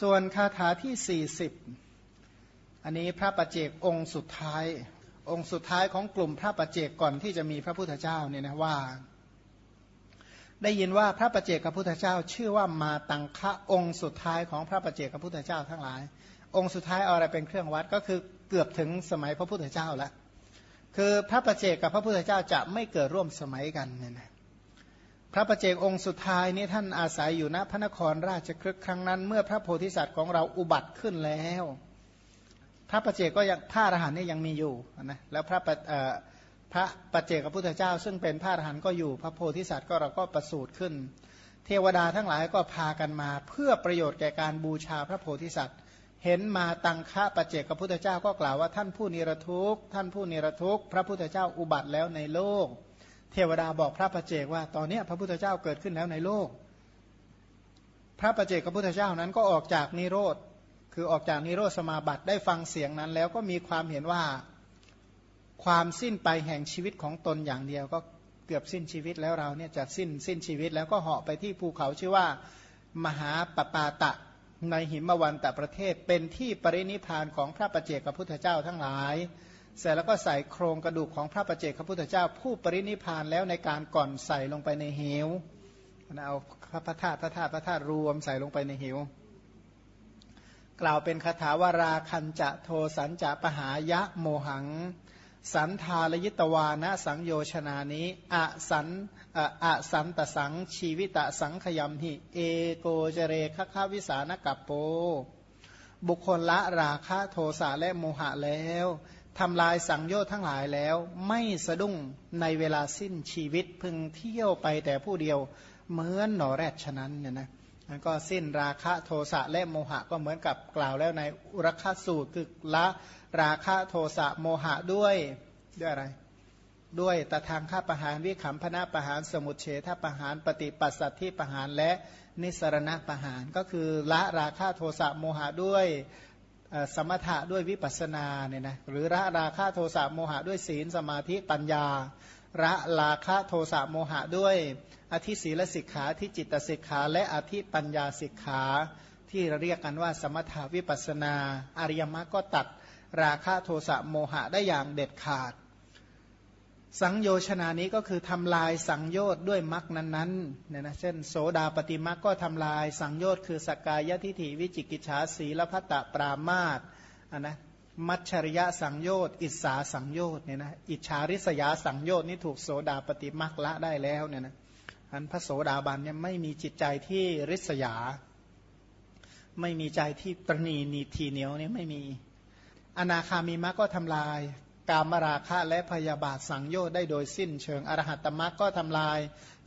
ส่วนคาถาที่ 40 อันนี้พระประเจกองค์สุดท้าย องค์สุดท้ายของกลุ่มพระประเจกก่อนที่จะมีพระพุทธเจ้าเนี่ยนะว่า ได้ยินว่าพระประเจกพระพุทธเจ้า ชื่อว่ามาตังคะองค์สุดท้ายของพระประเจกพระพุทธเจ้าทั้งหลาย องค์สุดท้ายอาอะไรเป็นเครื่องวัดก็คือเกือบถึงสมัยพระพุทธเจ้าแล้วคือพระประเจกกับพระพุทธเจ้าจะไม่เกิดร่วมสมัยกันเนี่ยนะ พระประเจกองค์สุดท้ายนี้ท่านอาศัยอยู่ณพระนครราชครึกครั้งนั้น เมื่อพระโพธิสัตว์ของเราอุบัติขึ้นแล้ว พระประเจกก็ยังพระอรหันต์นี่ยังมีอยู่นะแล้วพระพระประเจกพระพุทธเจ้า ซึ่งเป็นพระอรหันต์ก็อยู่พระโพธิสัตว์ก็เราก็ประสูติขึ้น เทวดาทั้งหลายก็พากันมา เพื่อประโยชน์แก่การบูชาพระโพธิสัตว์ เห็นมาตังคะประเจกพระพุทธเจ้าก็กล่าวว่าท่านผู้นิรทุกข์ท่านผู้นิรทุกข์พระพุทธเจ้าอุบัติแล้วในโลก เทวดาบอกพระประเจกว่าตอนนี้พระพุทธเจ้าเกิดขึ้นแล้วในโลก พระประเจกพระพุทธเจ้านั้นก็ออกจากนิโรธคือออกจากนิโรธสมาบัติได้ฟังเสียงนั้น แล้วก็มีความเห็นว่าความสิ้นไปแห่งชีวิตของตนอย่างเดียวก็เกือบสิ้นชีวิตแล้วเราเนี่ยจะสิ้นสิ้นชีวิตแล้วก็เหาะไปที่ภูเขาชื่อว่ามหาปปาตะในหิมวันตะประเทศเป็นที่ปรินิพานของพระประเจกพระพุทธเจ้าทั้งหลาย เสร็จแล้วก็ใส่โครงกระดูกของพระประเจกพระพุทธเจ้า ผู้ปรินิพานแล้วในการก่อนใส่ลงไปในเหวเอาพระธาตุพระธาตุพระธาตุรวมใส่ลงไปในเหว กล่าวเป็นคาถาวาราคันจะโทสันจะปหายะโมหัง สันทาลยิตวานะสังโยชนานี้อะสันอะสันตสังชีวิตะสังขยมหิ เอโกเจเรคคาวิสานกัปโป บุคคลละราคะโทสะและโมหะแล้ว ทำลายสังโยชน์ทั้งหลายแล้ว ไม่สะดุ้งในเวลาสิ้นชีวิตพึงเที่ยวไปแต่ผู้เดียวเหมือนหนอแรดฉะนั้นเนี่ยนะมันก็สิ้นราคะโทสะและโมหะก็เหมือนกับกล่าวแล้วในอุรคสูตรคือละราคะโทสะโมหะด้วยด้วยอะไร ด้วยตะทางข้าประหารวิขำพนะประหารสมุทเฉทประหารปฏิปัสสัตที่ประหารและนิสรณะประหารก็คือละราคะโทสะโมหะด้วย สมถะด้วยวิปัสนาเนี่ยนะหรือละราคะโทสะโมหะด้วยศีลสมาธิปัญญาละราคะโทสะโมหะด้วยอธิศีลสิกขาที่จิตสิกขา และอธิปัญญาสิกขาที่เรียกกันว่าสมถาวิปัสนา อริยมรรคก็ตัดราคะโทสะโมหะได้อย่างเด็ดขาด สังโยชนานี้ก็คือทำลายสังโยชน์ด้วยมรคนั้นๆเนี่ยนะเช่น โสดาปฏิมรคก็ทำลายสังโยชน์คือสกกายทิฏฐิวิจิกิจฉาสีลพัตตปรามาตอะนะมัชชริยะสังโยชน์อิสาสังโยชน์เนี่ยนะอิชาริษยาสังโยชน์นี่ถูกโสดาปฏิมรคละได้แล้วเนี่ยนะอันพระโสดาบันเนี่ยไม่มีจิตใจที่ริษยา ไม่มีใจที่ตรณีนีทีเหนียวเนี่ยไม่มี อนาคามีมรรคก็ทำลาย กามราคะและพยาบาทสังโยชน์ได้โดยสิ้นเชิงอรหัตตมรรคก็ทำลาย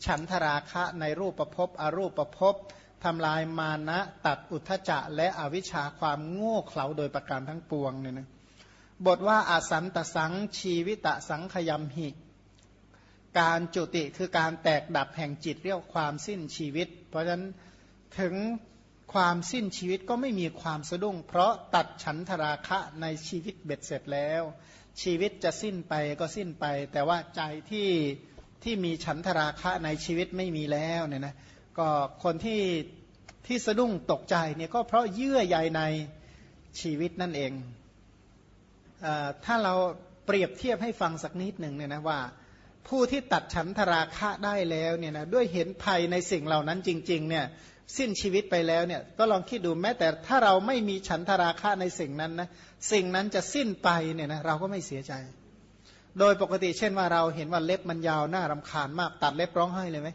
ฉันทราคะในรูปประพบอรูปประพบทำลายมานะตัดอุทธจะและอวิชชาความโง่เขลาโดยประการทั้งปวงเนี่ยนะบทว่าอาสันตสังชีวิตสังขยมหิ การจุติคือการแตกดับแห่งจิตเรียกความสิ้นชีวิต เพราะฉะนั้นถึงความสิ้นชีวิตก็ไม่มีความสะดุ้ง เพราะตัดฉันทราคะในชีวิตเบ็ดเสร็จแล้ว ชีวิตจะสิ้นไปก็สิ้นไป แต่ว่าใจที่ที่มีฉันทราคะในชีวิตไม่มีแล้วเนี่ยนะก็คนที่ที่สะดุ้งตกใจเนี่ยก็เพราะเยื่อใยในชีวิตนั่นเองอถ้าเราเปรียบเทียบให้ฟังสักนิดหนึ่งเนี่ยนะว่า ผู้ที่ตัดฉันทราคะได้แล้วเนี่ยนะด้วยเห็นภัยในสิ่งเหล่านั้นจริง ๆ เนี่ย สิ้นชีวิตไปแล้วเนี่ยก็ลองคิดดูแม้แต่ถ้าเราไม่มีฉันทราคะในสิ่งนั้นนะสิ่งนั้นจะสิ้นไปเนี่ยนะเราก็ไม่เสียใจ โดยปกติเช่นว่าเราเห็นว่าเล็บมันยาวน้ารำคาญมาก ตัดเล็บร้องไห้เลยไหม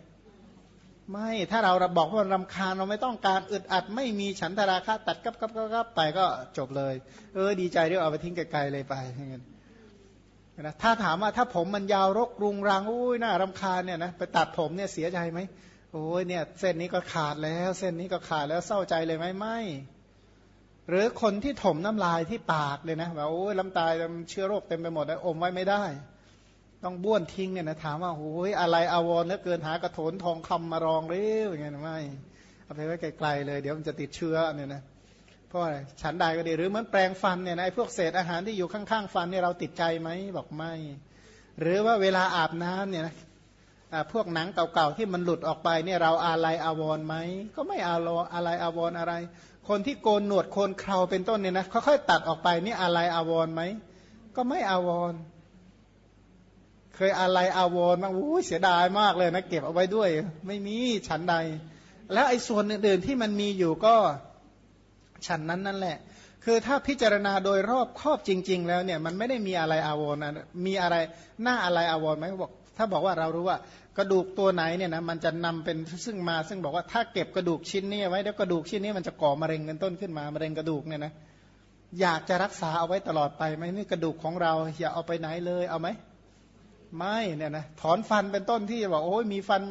ไม่ถ้าเราบอกว่ารำคาญเราไม่ต้องการอึดอัด ไม่มีฉันทราคะตัดกับกับกับไปก็จบเลย เออดีใจเดี๋ยวเอาไปทิ้งไกลๆเลยไปอย่างเงี้ยนะถ้าถามว่าถ้าผมมันยาวรกรุงรังอุ้ยน่ารำคาญเนี่ยนะไปตัดผมเนี่ยเสียใจไหม โอ้ยเนี่ยเส้นนี้ก็ขาดแล้ว เส้นนี้ก็ขาดแล้วเศร้าใจเลยไหมไม่หรือคนที่ถมน้ำลายที่ปากเลยนะแบบโอ้ยลำตายเชื้อโรคเต็มไปหมดแล้วอมไว้ไม่ได้ ต้องบ้วนทิ้งเนี่ยนะถามว่าโอ้ยอะไรอาวรเหลือเกินหากระโถนทองคำมารองเร็วอย่างเงี้ยไม่เอาไปไว้ไกลๆเลย เดี๋ยวมันจะติดเชื้อเนี่ยนะเพราะอะไรฉันใดก็ดีหรือเหมือนแปรงฟันเนี่ยนะไอ้พวกเศษอาหารที่อยู่ข้างๆ ฟันเนี่ยเราติดใจไหมบอกไม่ หรือว่าเวลาอาบน้ำเนี่ยนะ พวกหนังเก่าๆที่มันหลุดออกไปเนี่ยเราอาลัยอาวรไหมก็ไม่อาลอาลัยอาวรอะไร คนที่โกนหนวดโคนเคราเป็นต้นเนี่ยนะค่อยๆตัดออกไปนี่อาลัยอาวรไหมก็ไม่อาวรเคยอาลัยอาวรณ์มากอู้เสียดายมากเลยนะเก็บเอาไว้ด้วย ไม่มีฉันใด แล้วไอ้ส่วนอื่นๆที่มันมีอยู่ก็ฉันนั้นนั่นแหละ คือถ้าพิจารณาโดยรอบครอบจริง ๆ แล้วเนี่ยมันไม่ได้มีอะไรอาวรนะมีอะไรหน้าอะไรอาวรไหมบอก ถ้าบอกว่าเรารู้ว่ากระดูกตัวไหนเนี่ยนะมันจะนำเป็นซึ่งมา ซึ่งบอกว่าถ้าเก็บกระดูกชิ้นนี้ไว้แล้วกระดูกชิ้นนี้มันจะก่อมะเร็งเป็นต้นขึ้นมามะเร็งกระดูกเนี่ยนะอยากจะรักษาเอาไว้ตลอดไปไหมนี่กระดูกของเราอย่าเอาไปไหนเลยเอาไหมไม่เนี่ยนะถอนฟันเป็นต้นที่บอกโอ้ยมีฟัน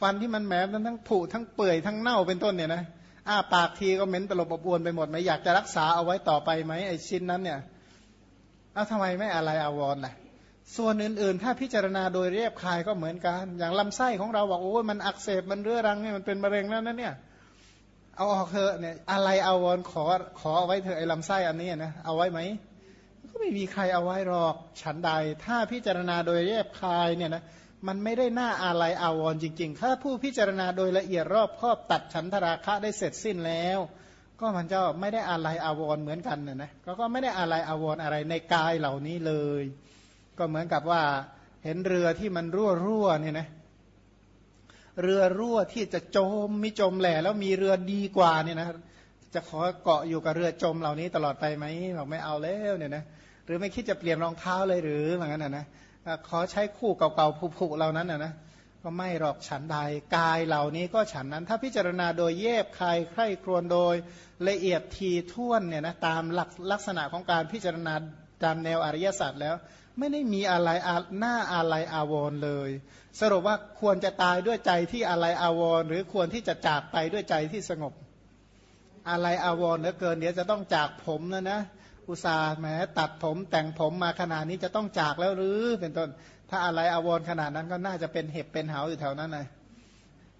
ฟันที่มันแหมทั้งผุทั้งเปื่อยทั้งเน่าเป็นต้นเนี่ยนะอ้าปากทีก็เหม็นตลบอบอวนไปหมดไหมอยากจะรักษาเอาไว้ต่อไปไหมไอ้ชิ้นนั้นเนี่ยเอ้าทำไมไม่อะไรอาวร์ล่ะ ส่วนอื่นๆ ถ้าพิจารณาโดยเรียบคายก็เหมือนกัน อย่างลำไส้ของเราบอกโอ้ยมันอักเสบมันเรื้อรังเนี่ยมันเป็นมะเร็งแล้วนั่นเนี่ยเอาออกเถอะเนี่ยอะไรเอาวอนขอขอเอาไว้เถอะไอ้ลำไส้อันนี้นะเอาไว้ไหมก็ไม่มีใครเอาไว้หรอกฉันใด ถ้าพิจารณาโดยเรียบคายเนี่ยนะมันไม่ได้หน้าอะไรอาวรจริง ๆ ถ้าผู้พิจารณาโดยละเอียดรอบครอบตัดฉันทราคะได้เสร็จสิ้นแล้ว ก็มันจะไม่ได้อะไรอาวรเหมือนกันนะนะก็ก็ไม่ได้อะไรอาวรอะไรในกายเหล่านี้เลย ก็เหมือนกับว่าเห็นเรือที่มันรั่วรั่วเนี่ยนะเรือรั่วที่จะจมมิจมแหล่แล้วมีเรือดีกว่าเนี่ยนะจะขอเกาะอยู่กับเรือจมเหล่านี้ตลอดไปไหมบอกไม่เอาแล้วเนี่ยนะหรือไม่คิดจะเปลี่ยนรองเท้าเลยหรือเหมือนกันนะนะขอใช้คู่เก่าๆผุๆเหล่านั้นนะนะก็ไม่หรอกฉันใดกายเหล่านี้ก็ฉันนั้น ถ้าพิจารณาโดยแยบคายใคร่ครวญโดยละเอียดทีท่วนเนี่ยนะตามหลักลักษณะของการพิจารณาตามแนวอริยสัจแล้ว ไม่ได้มีอะไรหน้าอะไรอาวรเลย สรุปว่าควรจะตายด้วยใจที่อะไรอาวรหรือควรที่จะจากไปด้วยใจที่สงบ อะไรอาวรเหลือเกินเดี๋ยวจะต้องจากผมนะนะอุตส่าห์แหมตัดผมแต่งผมมาขนาดนี้จะต้องจากแล้วหรือเป็นต้น ถ้าอะไรอาวรขนาดนั้นก็น่าจะเป็นเห็บเป็นเหาอยู่แถวนั้นเลย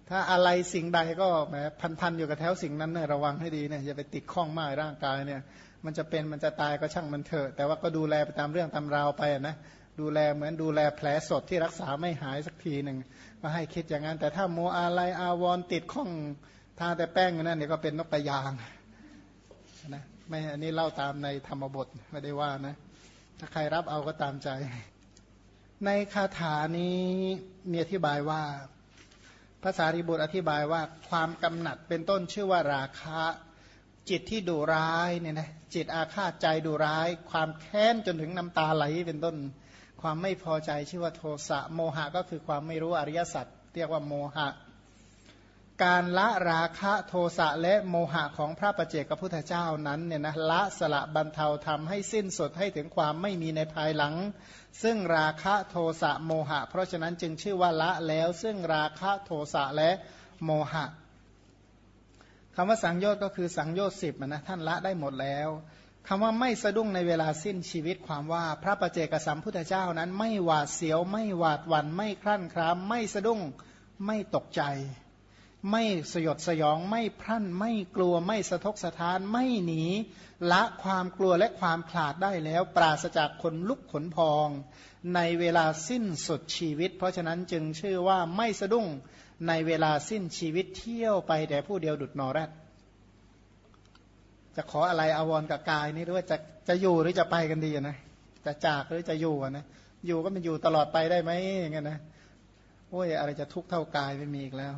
ถ้าอะไรสิ่งใดก็แหมพันๆอยู่กับแถวสิ่งนั้นเนี่ยระวังให้ดีเนี่ยอย่าไปติดข้องมากร่างกายเนี่ย มันจะเป็นมันจะตายก็ช่างมันเถอะ แต่ว่าก็ดูแลไปตามเรื่องตามราวไปนะดูแลเหมือนดูแลแผลสดที่รักษาไม่หายสักทีหนึ่งก็ให้คิดอย่างนั้น แต่ถ้าโมอะไรอาวรติดข้องทาแต่แป้งนั่นเนี่ยก็เป็นนกกระยางนะไม่อันนี้เล่าตามในธรรมบทไม่ได้ว่านะ ถ้าใครรับเอาก็ตามใจ ในคาถานี้มีอธิบายว่า ภาษาริบุตรอธิบายว่าความกำหนัดเป็นต้นชื่อว่าราคะ จิตที่ดุร้ายเนี่ยนะจิตอาฆาตใจดุร้าย ความแค้นจนถึงน้ำตาไหลเป็นต้น ความไม่พอใจชื่อว่าโทสะโมหะก็คือความไม่รู้อริยสัจเรียกว่าโมหะ การละราคะโทสะและโมหะของพระประเจกขพุทธเจ้านั้นเนี่ยนะละสละบรรเทาทำให้สิ้นสุดให้ถึงความไม่มีในภายหลัง ซึ่งราคะโทสะโมหะ เพราะฉะนั้นจึงชื่อว่าละแล้วซึ่งราคะโทสะและโมหะคำว่าสังโยชน์ก็คือสังโยชน์สิบนะท่านละได้หมดแล้วคำว่าไม่สะดุ้งในเวลาสิ้นชีวิตความว่าพระประเจกสัมพุทธเจ้านั้น ไม่หวาดเสียว ไม่หวาดหวัน่นไม่คลั่นครามไม่สะดุ้งไม่ตกใจ ไม่สยดสยองไม่พรั่นไม่กลัวไม่สะทกสะท้านไม่หนี ละความกลัวและความขลาดได้แล้ว ปราศจากคนลุกขนพอง ในเวลาสิ้นสุดชีวิต เพราะฉะนั้นจึงชื่อว่าไม่สะดุ้งในเวลาสิ้นชีวิตเที่ยวไปแต่ผู้เดียวดุดนอแรดจะขออะไรอาวรกับกายนี่ด้วยจะจะอยู่หรือจะไปกันดีนะจะจากหรือจะอยู่นะอยู่ก็มันอยู่ตลอดไปได้ไหมอย่างเงี้ยนะโอ้ยอะไรจะทุกข์เท่ากายไม่มีอีกแล้ว